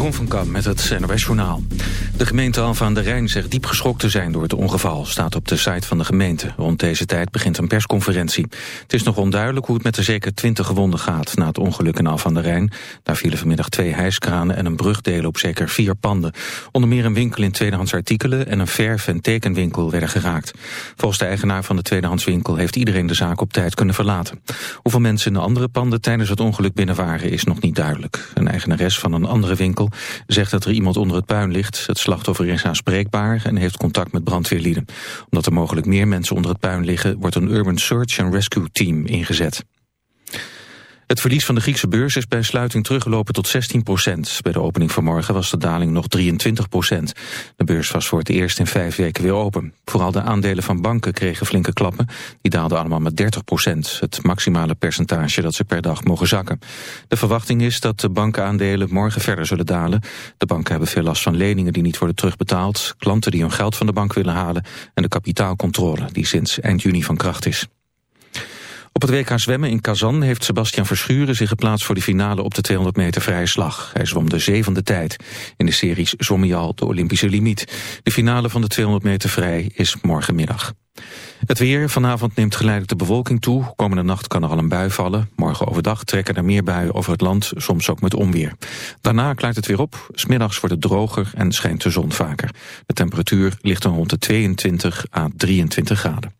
Van Kam met het NOS Journaal. De gemeente Alfa aan de Rijn zegt diep geschokt te zijn door het ongeval. Staat op de site van de gemeente. Rond deze tijd begint een persconferentie. Het is nog onduidelijk hoe het met de zeker 20 gewonden gaat... na het ongeluk in Alfa aan de Rijn. Daar vielen vanmiddag twee hijskranen en een brugdelen op zeker vier panden. Onder meer een winkel in tweedehands artikelen... en een verf- en tekenwinkel werden geraakt. Volgens de eigenaar van de tweedehandswinkel... heeft iedereen de zaak op tijd kunnen verlaten. Hoeveel mensen in de andere panden tijdens het ongeluk binnen waren... is nog niet duidelijk. Een eigenares van een andere winkel zegt dat er iemand onder het puin ligt. Het slachtoffer is aanspreekbaar en heeft contact met brandweerlieden. Omdat er mogelijk meer mensen onder het puin liggen... wordt een Urban Search and Rescue Team ingezet. Het verlies van de Griekse beurs is bij sluiting teruggelopen tot 16 procent. Bij de opening vanmorgen was de daling nog 23 procent. De beurs was voor het eerst in vijf weken weer open. Vooral de aandelen van banken kregen flinke klappen. Die daalden allemaal met 30 procent. Het maximale percentage dat ze per dag mogen zakken. De verwachting is dat de bankenaandelen morgen verder zullen dalen. De banken hebben veel last van leningen die niet worden terugbetaald. Klanten die hun geld van de bank willen halen. En de kapitaalcontrole die sinds eind juni van kracht is. Op het WK zwemmen in Kazan heeft Sebastian Verschuren zich geplaatst voor de finale op de 200 meter vrije slag. Hij zwom de zevende tijd. In de series zwom hij al de Olympische limiet. De finale van de 200 meter vrij is morgenmiddag. Het weer. Vanavond neemt geleidelijk de bewolking toe. Komende nacht kan er al een bui vallen. Morgen overdag trekken er meer buien over het land, soms ook met onweer. Daarna klaart het weer op. Smiddags wordt het droger en schijnt de zon vaker. De temperatuur ligt dan rond de 22 à 23 graden.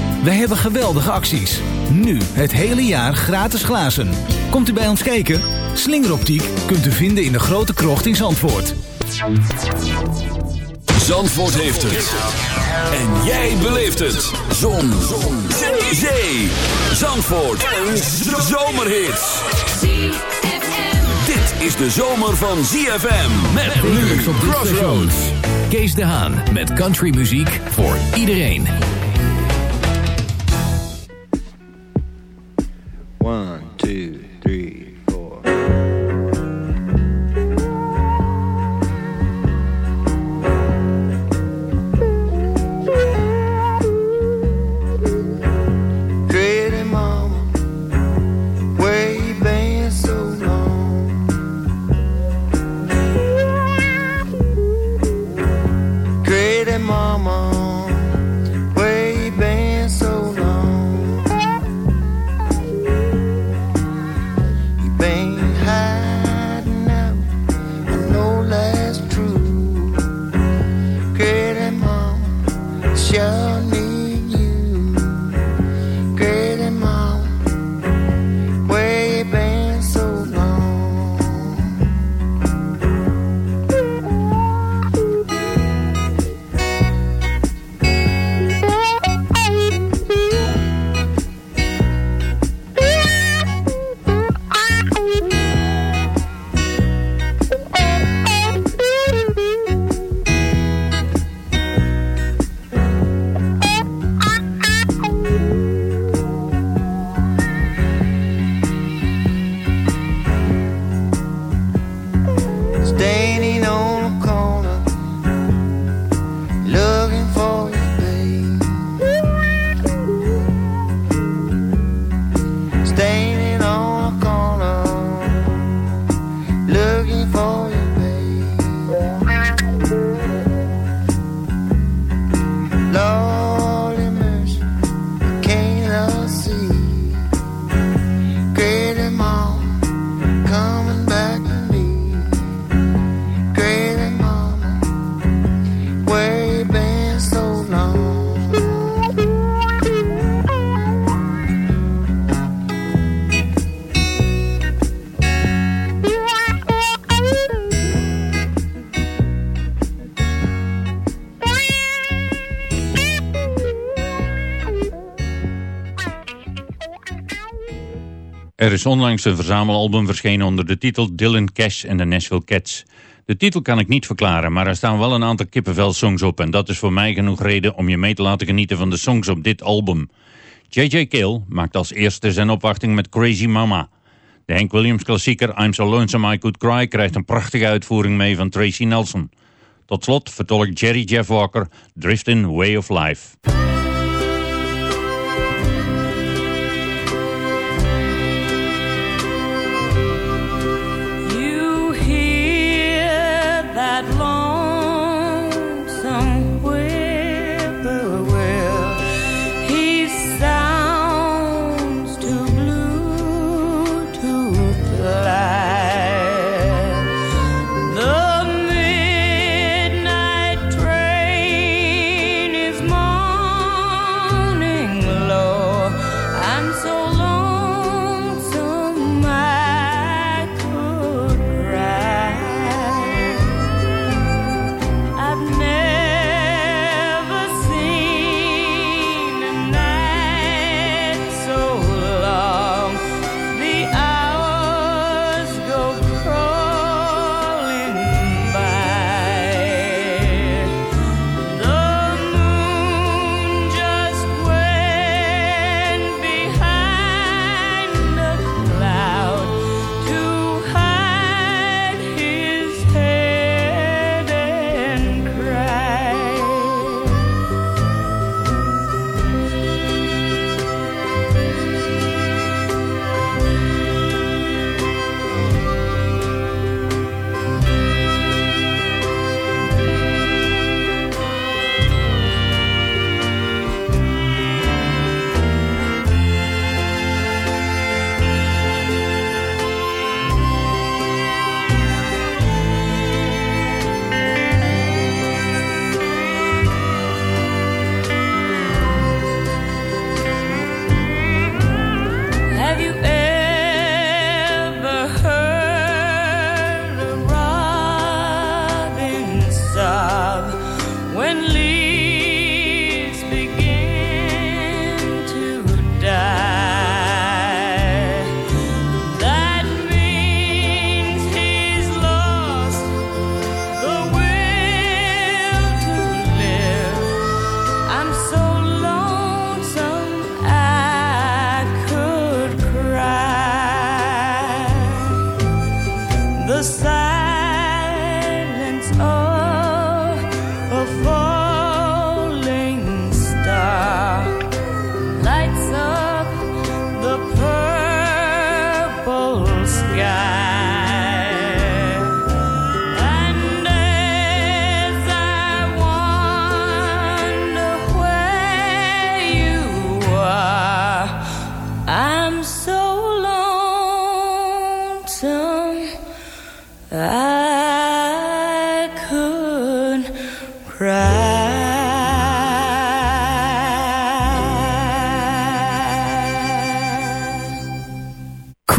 Wij hebben geweldige acties. Nu het hele jaar gratis glazen. Komt u bij ons kijken? Slingeroptiek kunt u vinden in de grote krocht in Zandvoort. Zandvoort heeft het. En jij beleeft het. Zon. Zon. Zee. Zee. Zandvoort. Een zomerhit. Dit is de zomer van ZFM. Met nu Crossroads. Kees de Haan met countrymuziek voor iedereen. Er is onlangs een verzamelalbum verschenen onder de titel Dylan Cash en de Nashville Cats. De titel kan ik niet verklaren, maar er staan wel een aantal kippenvel-songs op en dat is voor mij genoeg reden om je mee te laten genieten van de songs op dit album. J.J. Cale maakt als eerste zijn opwachting met Crazy Mama. De Hank Williams klassieker I'm So Lonesome I Could Cry krijgt een prachtige uitvoering mee van Tracy Nelson. Tot slot vertolkt Jerry Jeff Walker Driftin' Way of Life.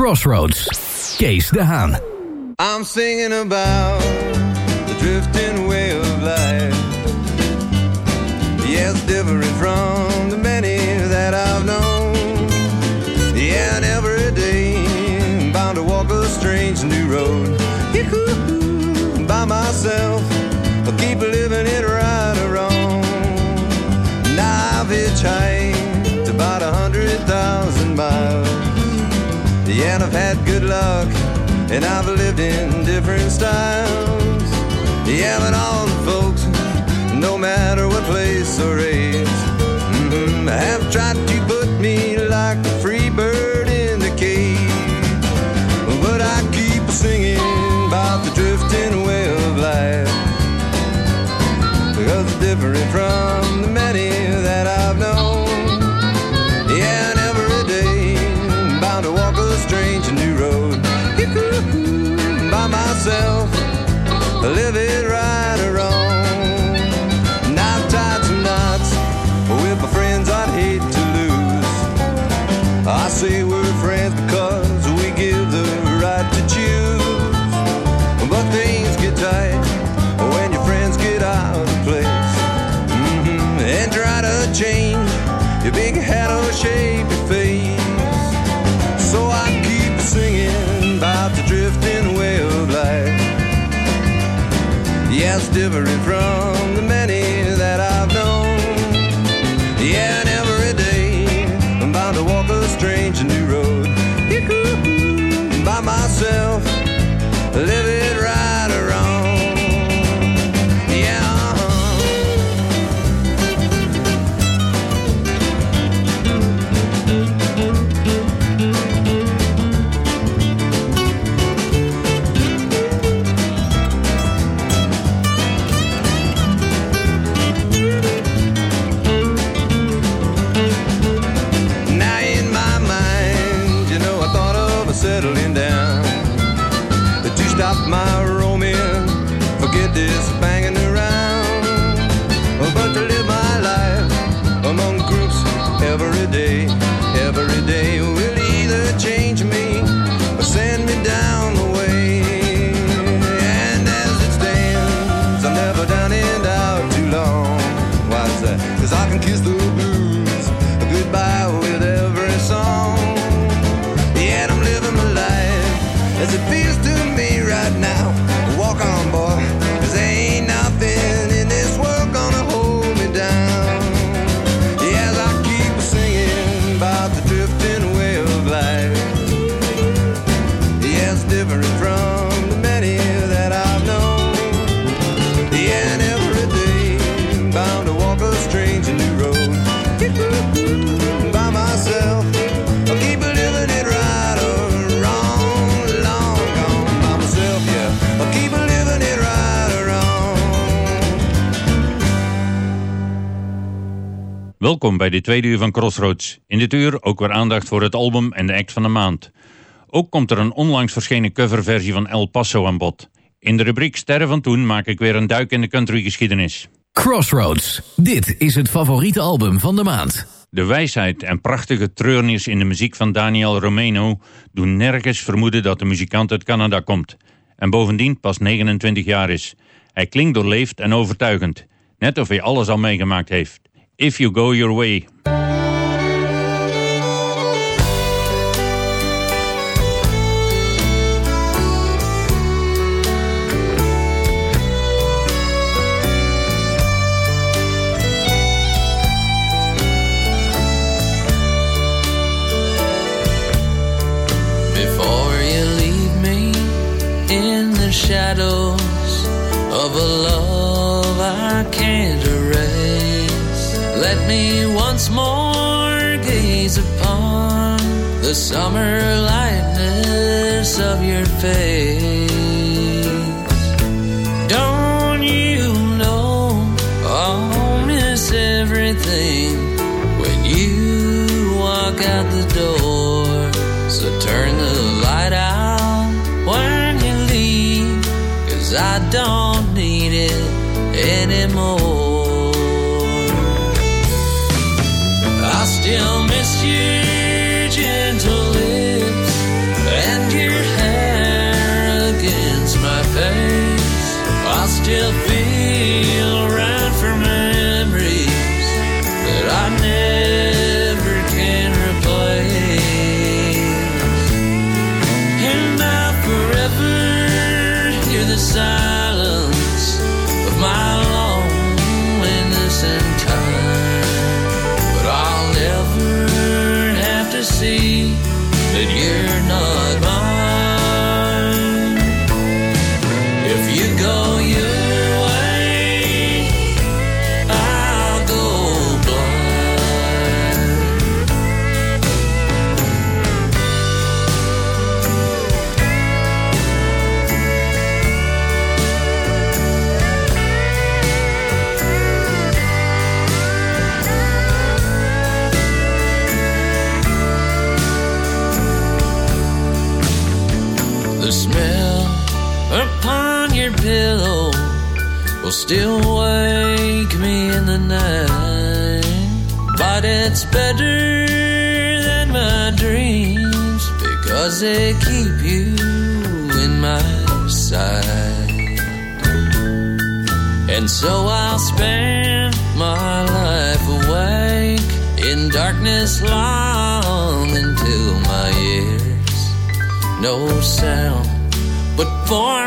Crossroads. Kees de Haan. I'm singing about the drifting way of life. Yes, different from the many that I've known. Yeah, and every day I'm bound to walk a strange new road. By myself, I'll keep living it right or wrong. Now I've hitchhiked about a hundred thousand miles. And I've had good luck, and I've lived in different styles. Yeah, but all the folks, no matter what place or age, mhm, have tried to put me like a free bird in the cage. But I keep singing about the drifting way of life. Because it's different from myself, live it right or wrong. And I've tied some knots with my friends I'd hate to lose. I say we're It's different from the many that I've known. Yeah, and every day I'm bound to walk a strange new road. By myself, bij dit tweede uur van Crossroads. In dit uur ook weer aandacht voor het album en de act van de maand. Ook komt er een onlangs verschenen coverversie van El Paso aan bod. In de rubriek Sterren van Toen maak ik weer een duik in de countrygeschiedenis. Crossroads. Dit is het favoriete album van de maand. De wijsheid en prachtige treurnis in de muziek van Daniel Romano doen nergens vermoeden dat de muzikant uit Canada komt. En bovendien pas 29 jaar is. Hij klinkt doorleefd en overtuigend. Net of hij alles al meegemaakt heeft. If You Go Your Way. More gaze upon the summer lightness of your face. Don't you know I'll miss everything when you walk out the door? So turn the they keep you in my sight. And so I'll spend my life awake in darkness long until my ears no sound but for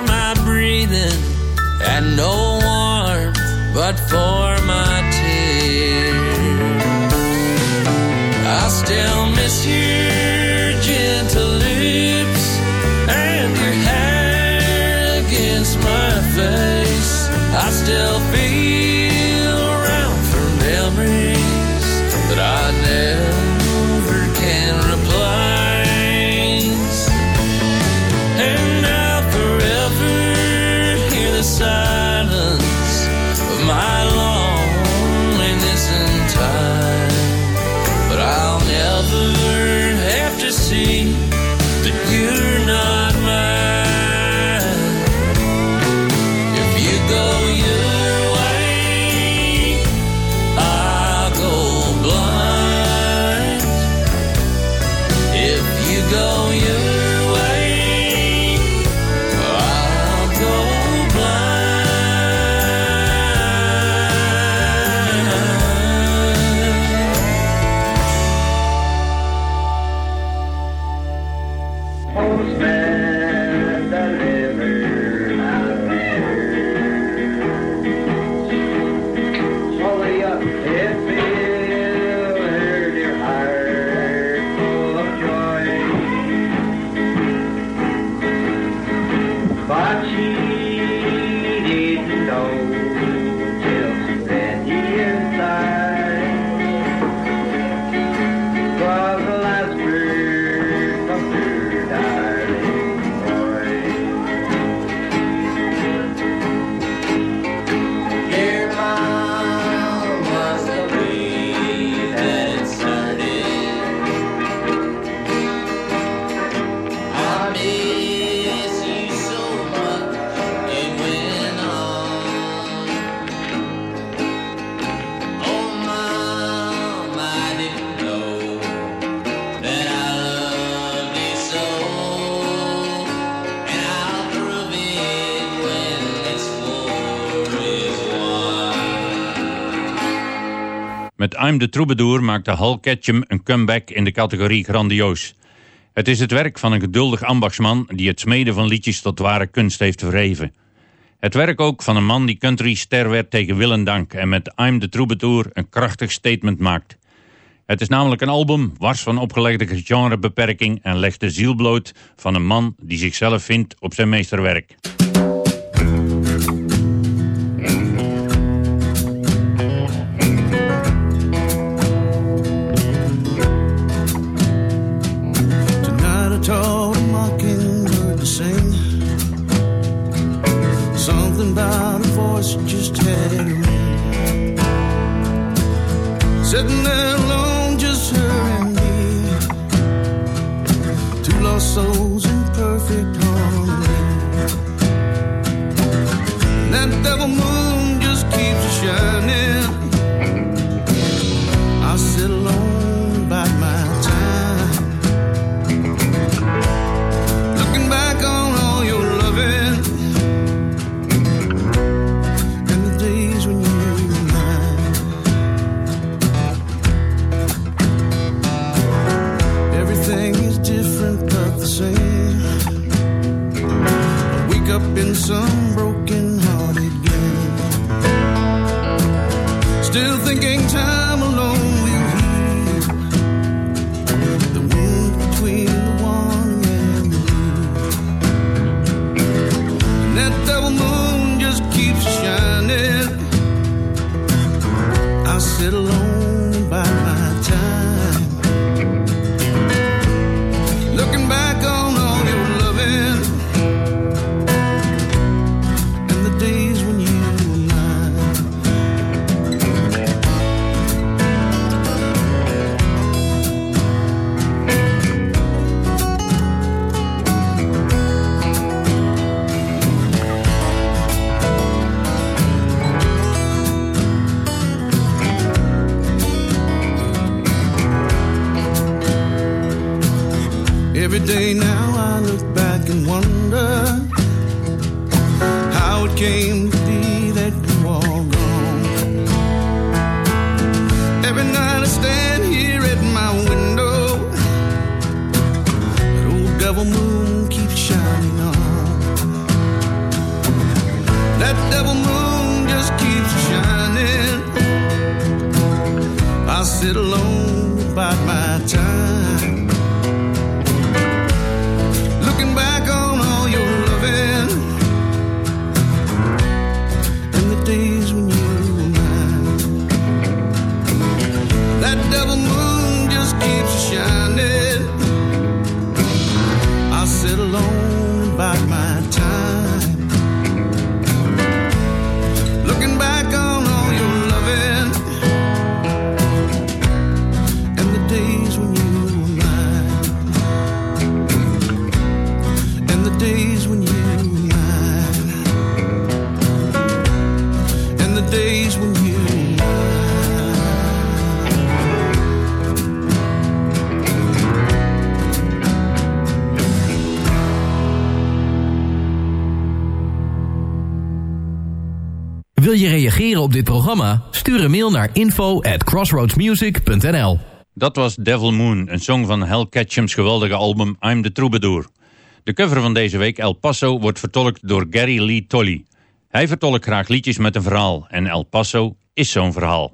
The Troubadour maakte Hal Ketchum een comeback in de categorie grandioos. Het is het werk van een geduldig ambachtsman die het smeden van liedjes tot ware kunst heeft verheven. Het werk ook van een man die country ster werd tegen wil en dank en met I'm the Troubadour een krachtig statement maakt. Het is namelijk een album wars van opgelegde genrebeperking en legt de ziel bloot van een man die zichzelf vindt op zijn meesterwerk. someday now I look back and wonder how it came to be that you all gone. Every night I stand here at my window, that old devil moon keeps shining on. That devil moon just keeps shining. I sit alone by my time. Je reageren op dit programma? Stuur een mail naar info at crossroadsmusic.nl Dat was Devil Moon, een song van Hal Ketchum's geweldige album I'm the Troubadour. De cover van deze week, El Paso, wordt vertolkt door Gary Lee Tolly. Hij vertolkt graag liedjes met een verhaal en El Paso is zo'n verhaal.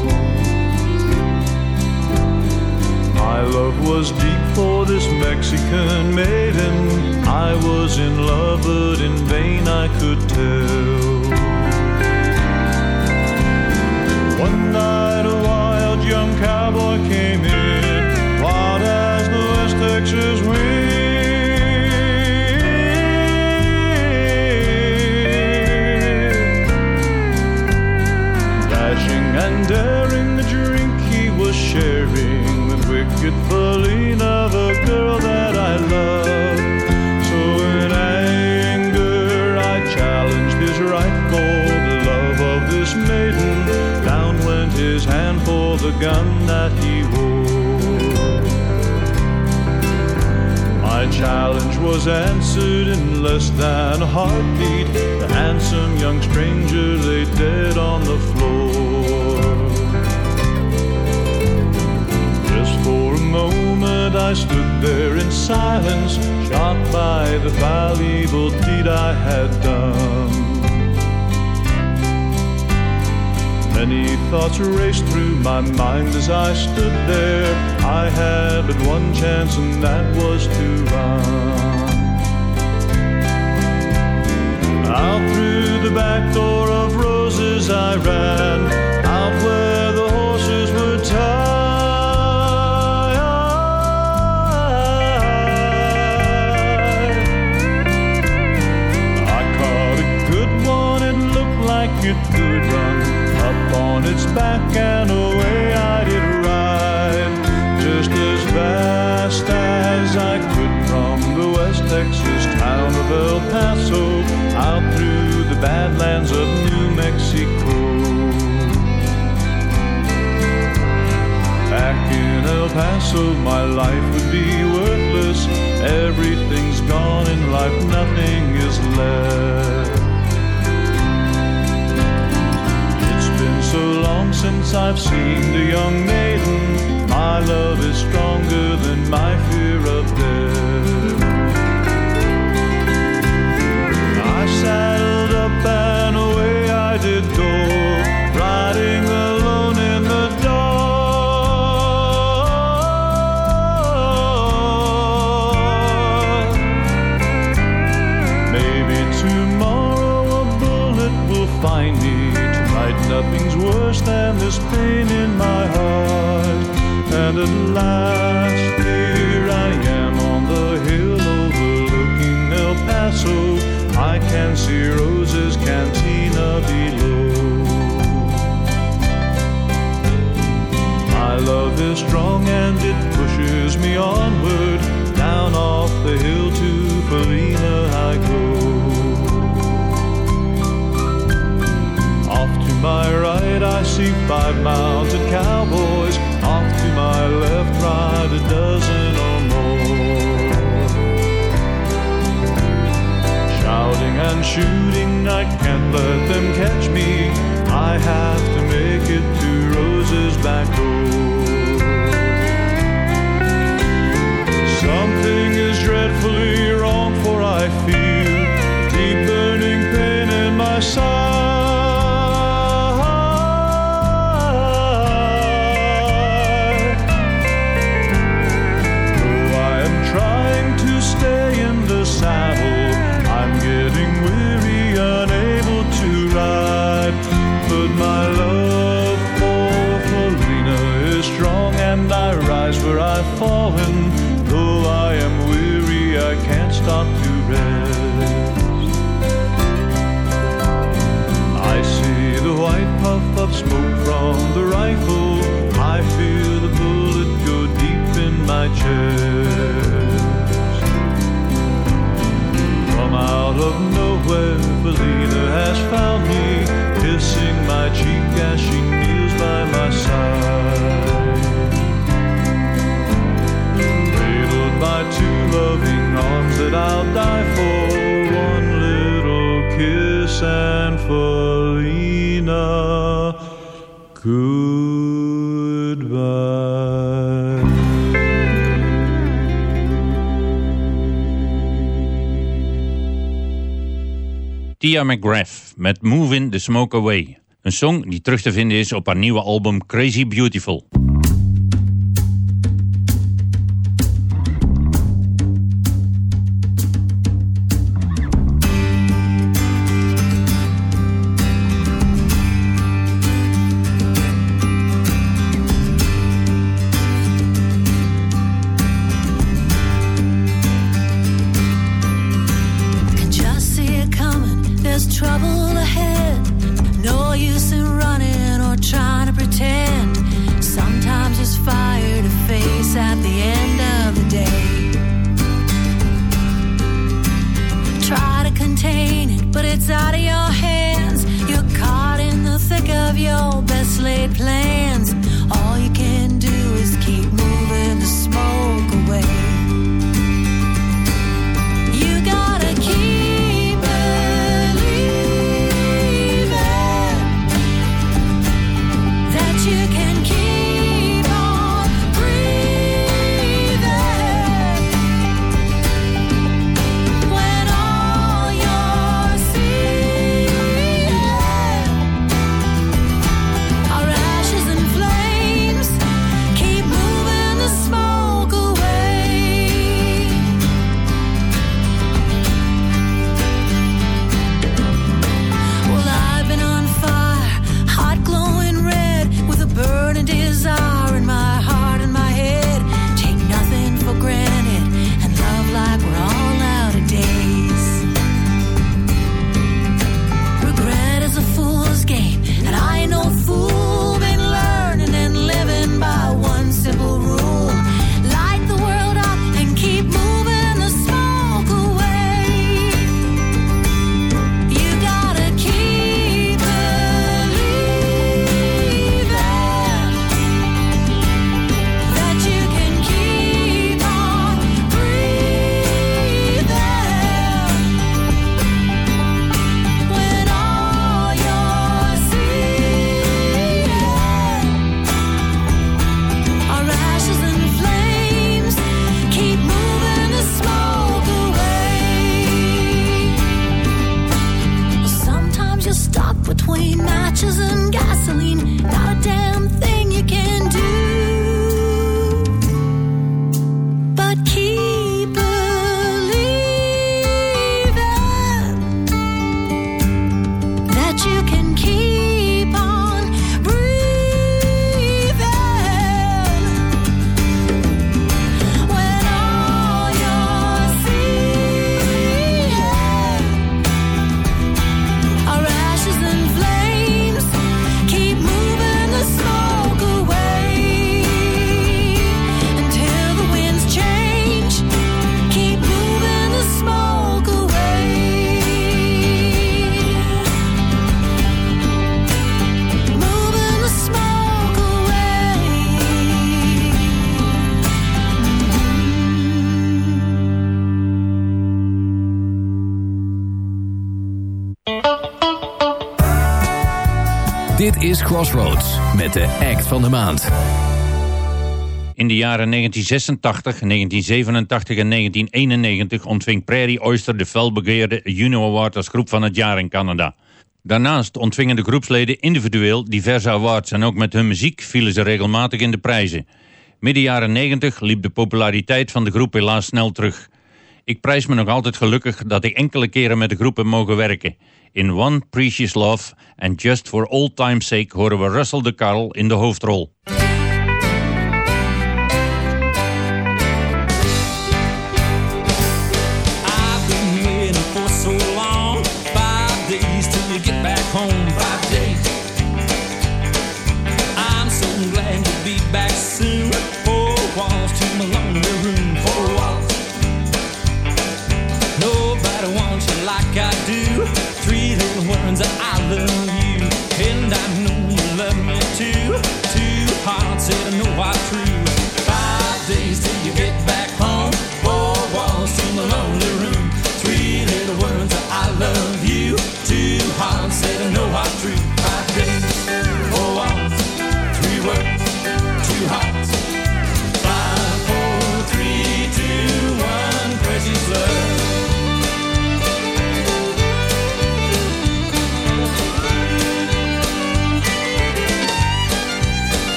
My love was deep for this Mexican maiden. I was in love, but in vain I could tell. One night a wild young cowboy came in, wild as the West Texas wind. And girl that I love. So in anger, I challenged his love of this maiden. Down went his hand for the gun that he wore. My challenge was answered in less than a heartbeat. The handsome young stranger lay dead on the floor. I stood there in silence, shocked by the foul evil deed I had done. Many thoughts raced through my mind as I stood there. I had but one chance, and that was to run. El Paso, my life would be worthless. Everything's gone in life, nothing is left. It's been so long since I've seen the young maiden. My love is stronger than my fear of death. Nothing's worse than this pain in my heart. And at last my right I see five mounted cowboys. McGrath met Moving the Smoke Away. Een song die terug te vinden is op haar nieuwe album Crazy Beautiful. Crossroads met de act van de maand. In de jaren 1986, 1987 en 1991 ontving Prairie Oyster de felbegeerde Juno Award als groep van het jaar in Canada. Daarnaast ontvingen de groepsleden individueel diverse awards en ook met hun muziek vielen ze regelmatig in de prijzen. Midden jaren 90 liep de populariteit van de groep helaas snel terug. Ik prijs me nog altijd gelukkig dat ik enkele keren met de groep heb mogen werken. In One Precious Love and Just for All Time's Sake horen we Russell de Carl in de hoofdrol.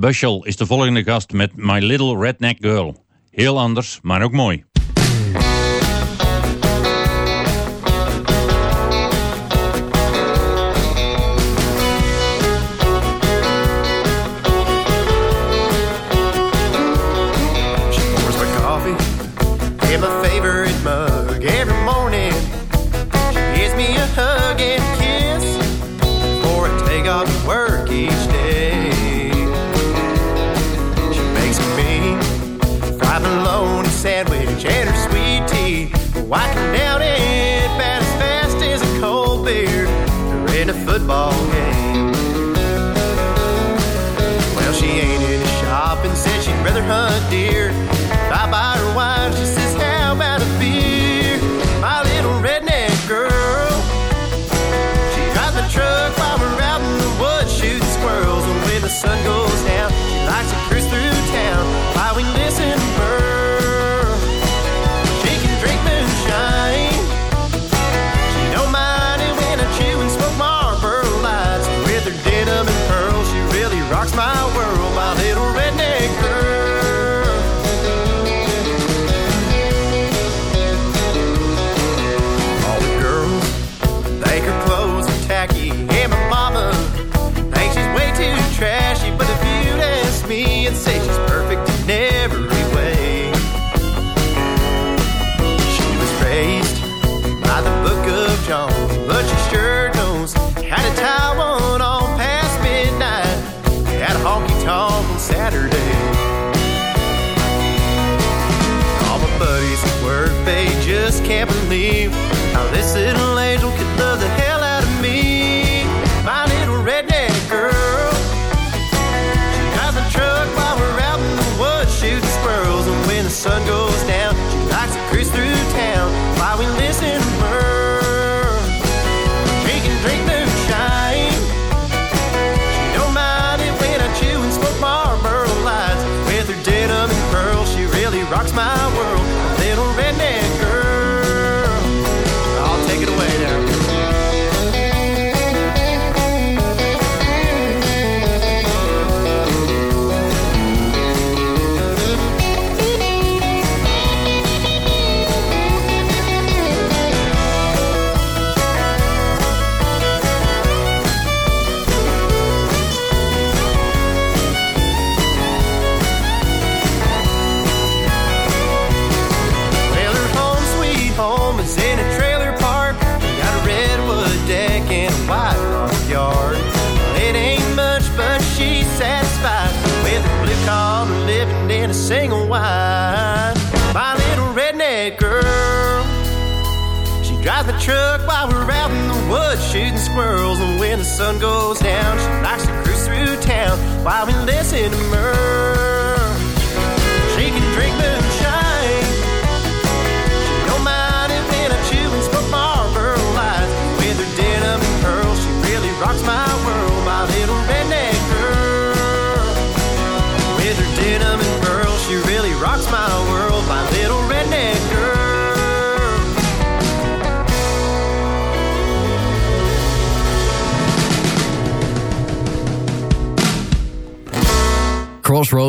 Bushel is de volgende gast met My Little Redneck Girl. Heel anders, maar ook mooi. Sandwich and her sweet tea. Wiping down it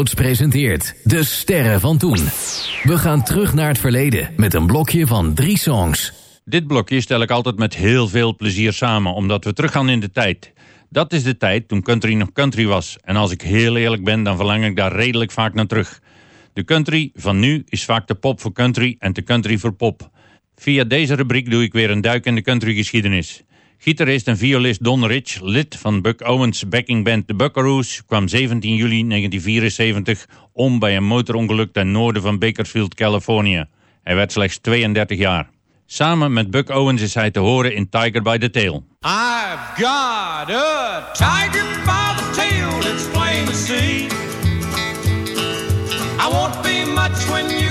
Presenteert De Sterren van Toen. We gaan terug naar het verleden met een blokje van drie songs. Dit blokje stel ik altijd met heel veel plezier samen, omdat we teruggaan in de tijd. Dat is de tijd toen country nog country was. En als ik heel eerlijk ben, dan verlang ik daar redelijk vaak naar terug. De country van nu is vaak de pop voor country en de country voor pop. Via deze rubriek doe ik weer een duik in de countrygeschiedenis. Gitarist en violist Don Rich, lid van Buck Owens' backing band The Buckaroos, kwam 17 juli 1974 om bij een motorongeluk ten noorden van Bakersfield, Californië. Hij werd slechts 32 jaar. Samen met Buck Owens is hij te horen in Tiger by the Tail. I've got a tiger by the tail, it's plain to see. I won't be much when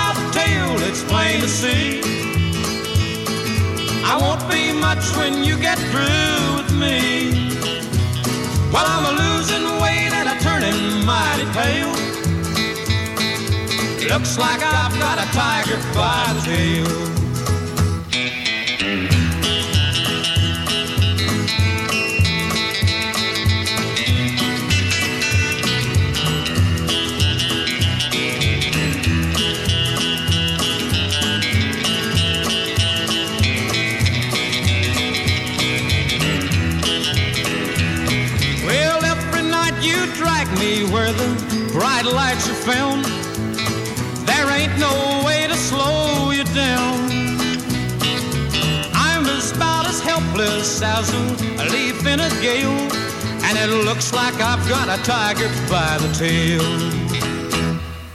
it's plain to see. I won't be much when you get through with me. Well, I'm a losing weight and I'm turning mighty pale. Looks like I've got a tiger by the tail. Bright lights are found. There ain't no way to slow you down. I'm about as helpless as a leaf in a gale, and it looks like I've got a tiger by the tail.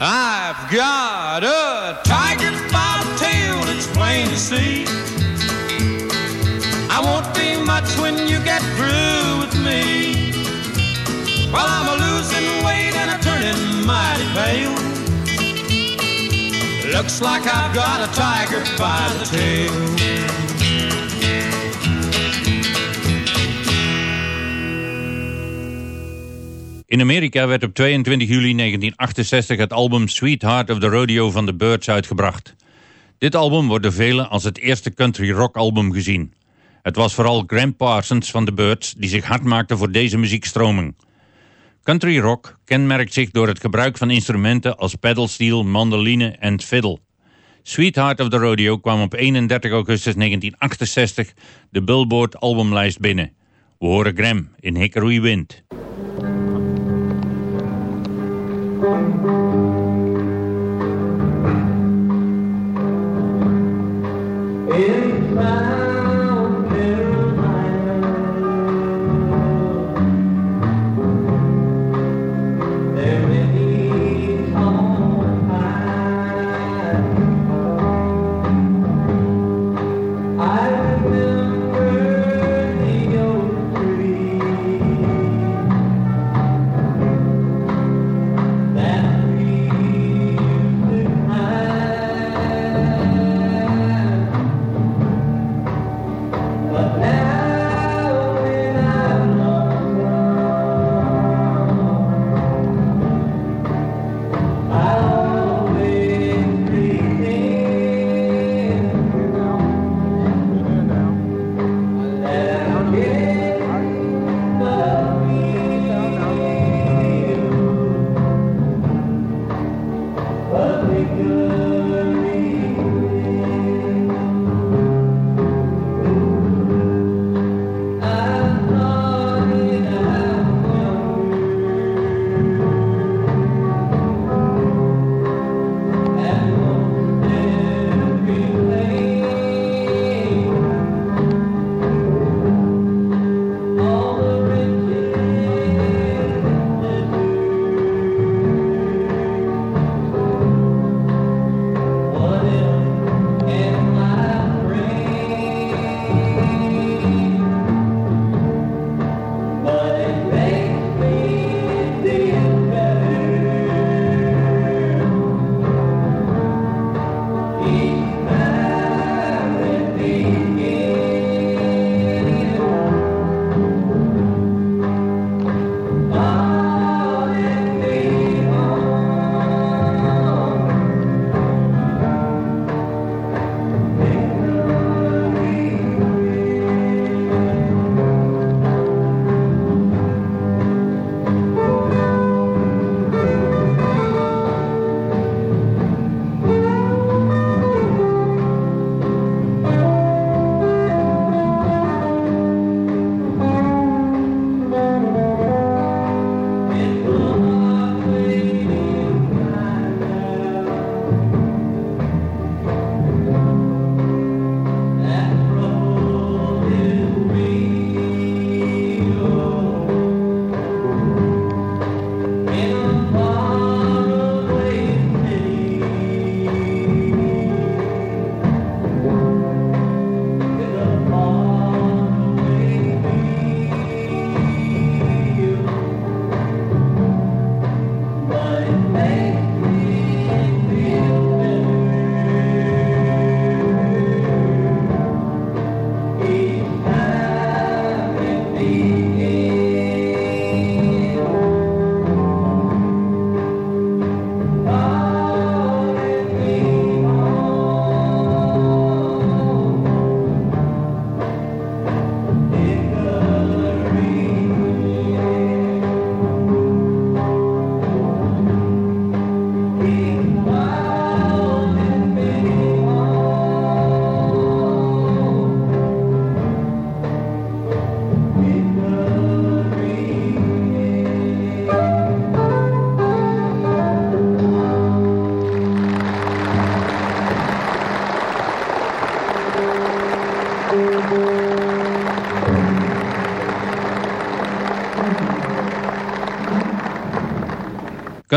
I've got a tiger by the tail, it's plain to see. I won't be much when you get through with me. Well, I'm a losing weight and a turning Looks like I've got a tiger by the tail. In Amerika werd op 22 juli 1968 het album Sweetheart of the Rodeo van The Birds uitgebracht. Dit album wordt door velen als het eerste country rock album gezien. Het was vooral Graham Parsons van The Birds die zich hard maakte voor deze muziekstroming. Country rock kenmerkt zich door het gebruik van instrumenten als pedalsteel, mandoline en fiddle. Sweetheart of the Rodeo kwam op 31 augustus 1968 de Billboard albumlijst binnen. We horen Graham in Hickory Wind. I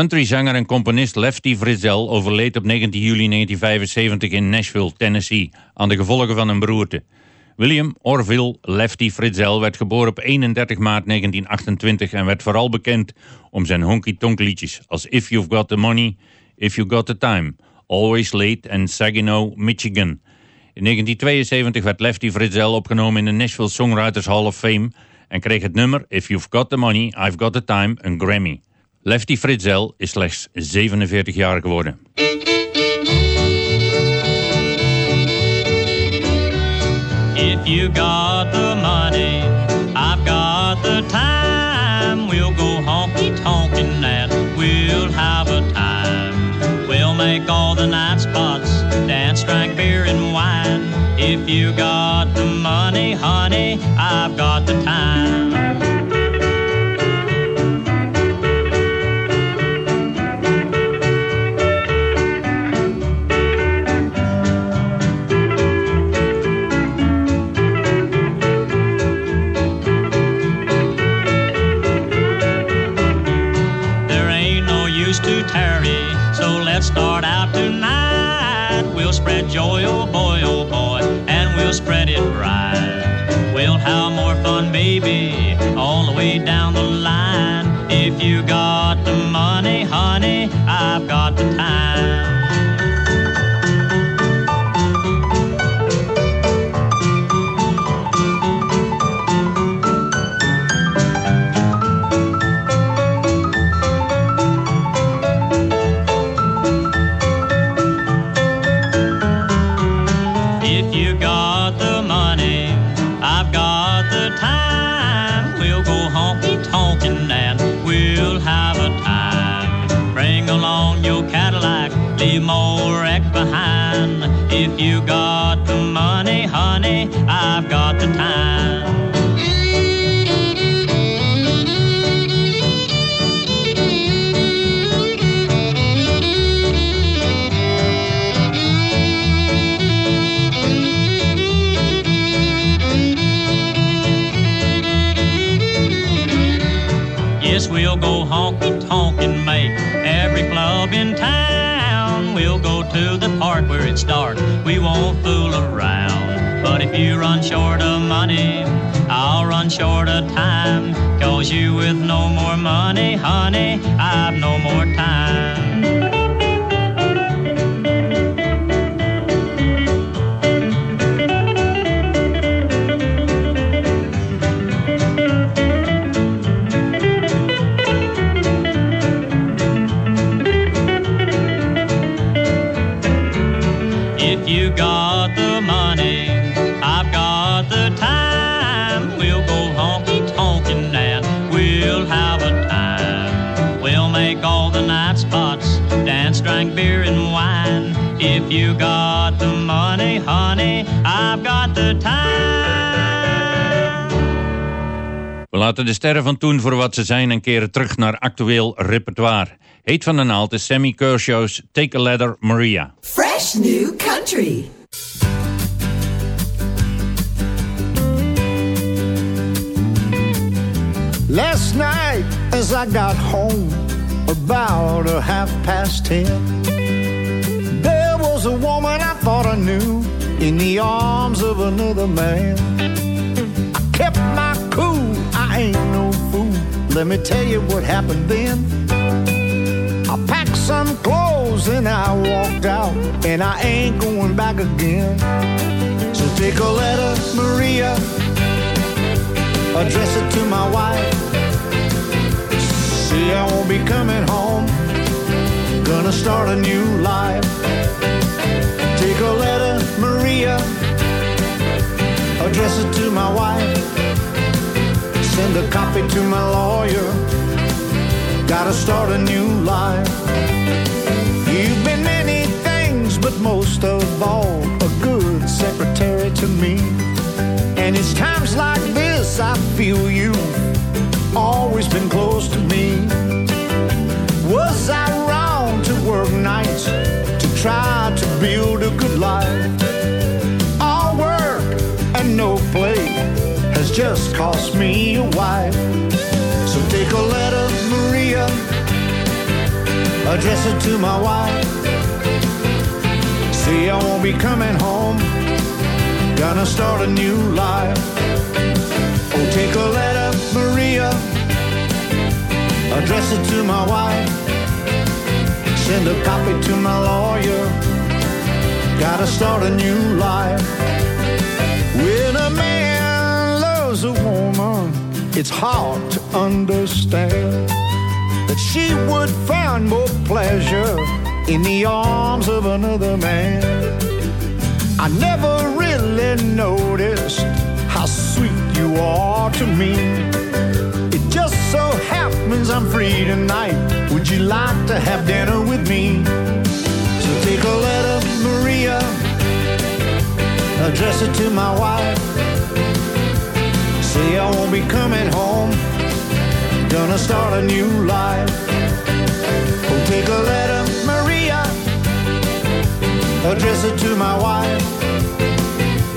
Countryzanger en componist Lefty Frizzell overleed op 19 juli 1975 in Nashville, Tennessee, aan de gevolgen van een beroerte. William Orville Lefty Frizzell werd geboren op 31 maart 1928 en werd vooral bekend om zijn honky-tonk liedjes als If You've Got the Money, If You Got the Time, Always Late en Saginaw, Michigan. In 1972 werd Lefty Frizzell opgenomen in de Nashville Songwriters Hall of Fame en kreeg het nummer If You've Got the Money, I've Got the Time een Grammy. Lefty Frizzell is slechts 47 jaar geworden. If you got the money, I've got the time. We'll go honky tonkin' and we'll have a time. We'll make all the night spots dance, drink beer and wine. If you got the money, honey, I've got the time. Baby, all the way down the line. If you got the money, honey, I've got the time. To the park where it starts. We won't fool around. But if you run short of money, I'll run short of time. Cause you with no more money, honey, I've no more time. You got the money, honey, I've got the time. We laten de sterren van toen voor wat ze zijn en keren terug naar actueel repertoire. Heet van de naald is Sammy Kershaw's Take a Ladder Maria. Fresh new country. Last night, as I got home, about a half past ten, was a woman I thought I knew in the arms of another man. I kept my cool, I ain't no fool. Let me tell you what happened then. I packed some clothes and I walked out, and I ain't going back again. So take a letter, Maria address it to my wife. See, I won't be coming home. Gonna start a new life. Take a letter, Maria. Address it to my wife. Send a copy to my lawyer. Gotta start a new life. You've been many things, but most of all, a good secretary to me. And it's times like this I feel you've always been close to try to build a good life? All work and no play has just cost me a wife. So take a letter, Maria. address it to my wife. See, I won't be coming home. Gonna start a new life. Oh, take a letter, Maria. Address it to my wife. Send a copy to my lawyer. Gotta start a new life. When a man loves a woman, it's hard to understand that she would find more pleasure in the arms of another man. I never really noticed how sweet you are to me. Happens I'm free tonight. Would you like to have dinner with me? So take a letter, Maria, address it to my wife. Say I won't be coming home, gonna start a new life. Oh, take a letter, Maria, address it to my wife.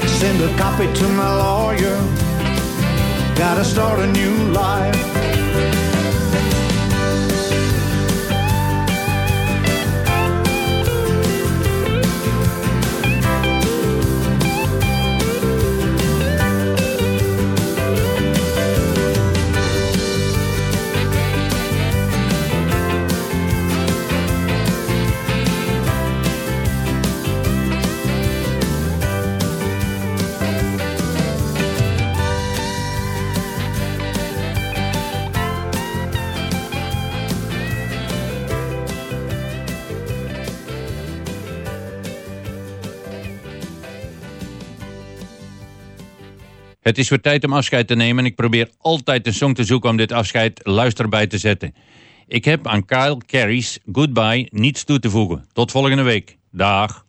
Send a copy to my lawyer. Gotta start a new life. Het is weer tijd om afscheid te nemen en ik probeer altijd een song te zoeken om dit afscheid luisterbaar te zetten. Ik heb aan Kyle Carey's Goodbye niets toe te voegen. Tot volgende week. Dag.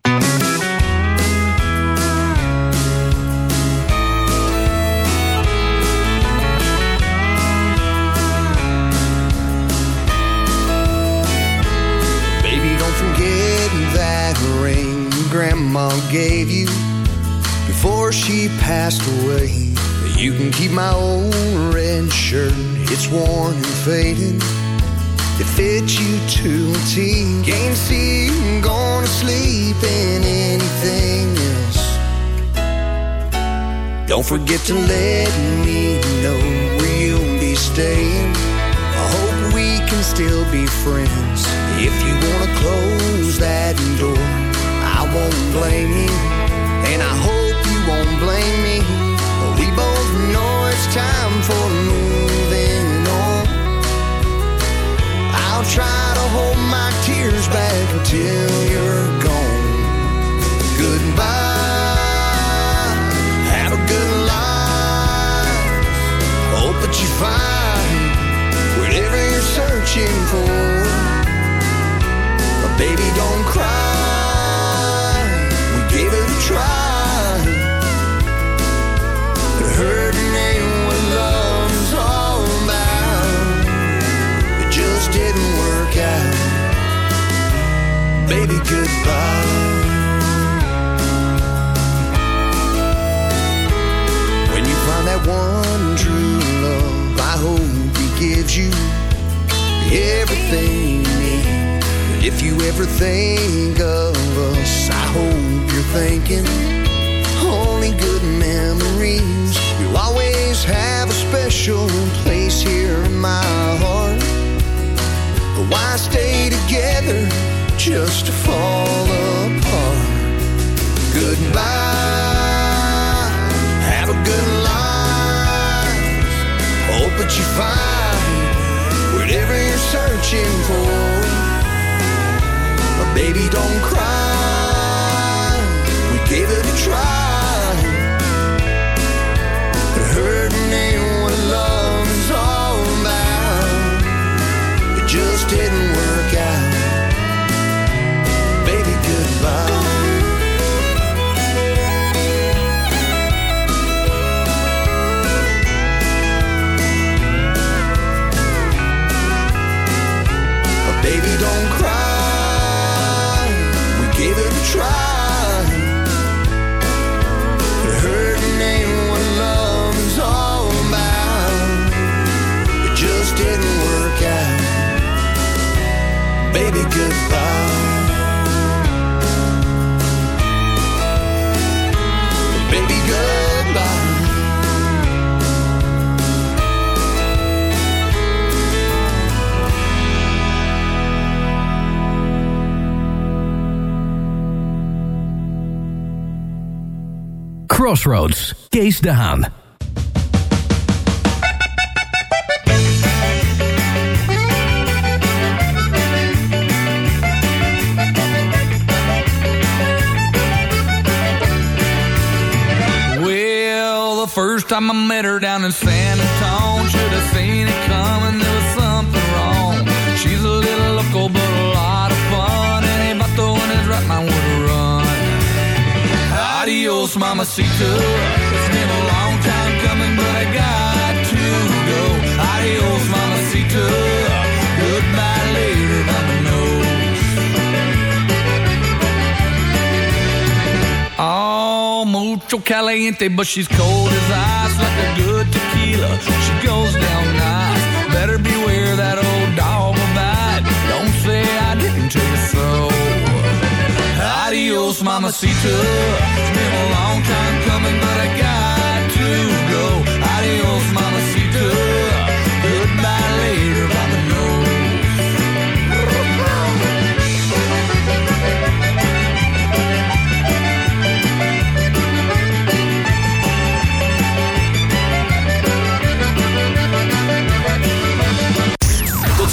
Baby, don't forget that ring Grandma gave you before she passed away. You can keep my old red shirt, it's worn and faded. It fits you to a T. Can't see going to sleep in anything else. Don't forget to let me know where you'll be staying. I hope we can still be friends. If you wanna close that door, I won't blame you. And I hope won't blame me. We both know it's time for moving on. I'll try to hold my tears back until you're gone. Goodbye. Have a good life. Hope that you find whatever you're searching for. But baby, don't cry. You everything you need. And if you ever think of us, I hope you're thinking only good memories. You'll always have a special place here in my heart. But why stay together just to fall apart? Goodbye, have a good life. Hope that you find whatever you're searching for. But baby, don't cry. We gave it a try. But hurting ain't what love's all about. It just didn't baby, goodbye. Baby, goodbye. Crossroads, Kees de Haan. First time I met her down in San Antonio, should have seen it coming. There was something wrong. She's a little local, but a lot of fun. And I throw in his right, mine would run. Adios, mamacita. It's been a long time coming, but I got to go. Adios, mamacita. Mucho caliente, but she's cold as ice, like a good tequila. She goes down nice. Better beware that old dog will bite. Don't say I didn't tell you so. Adios, mamacita. It's been a long time coming, but I got to go. Adios, mamacita.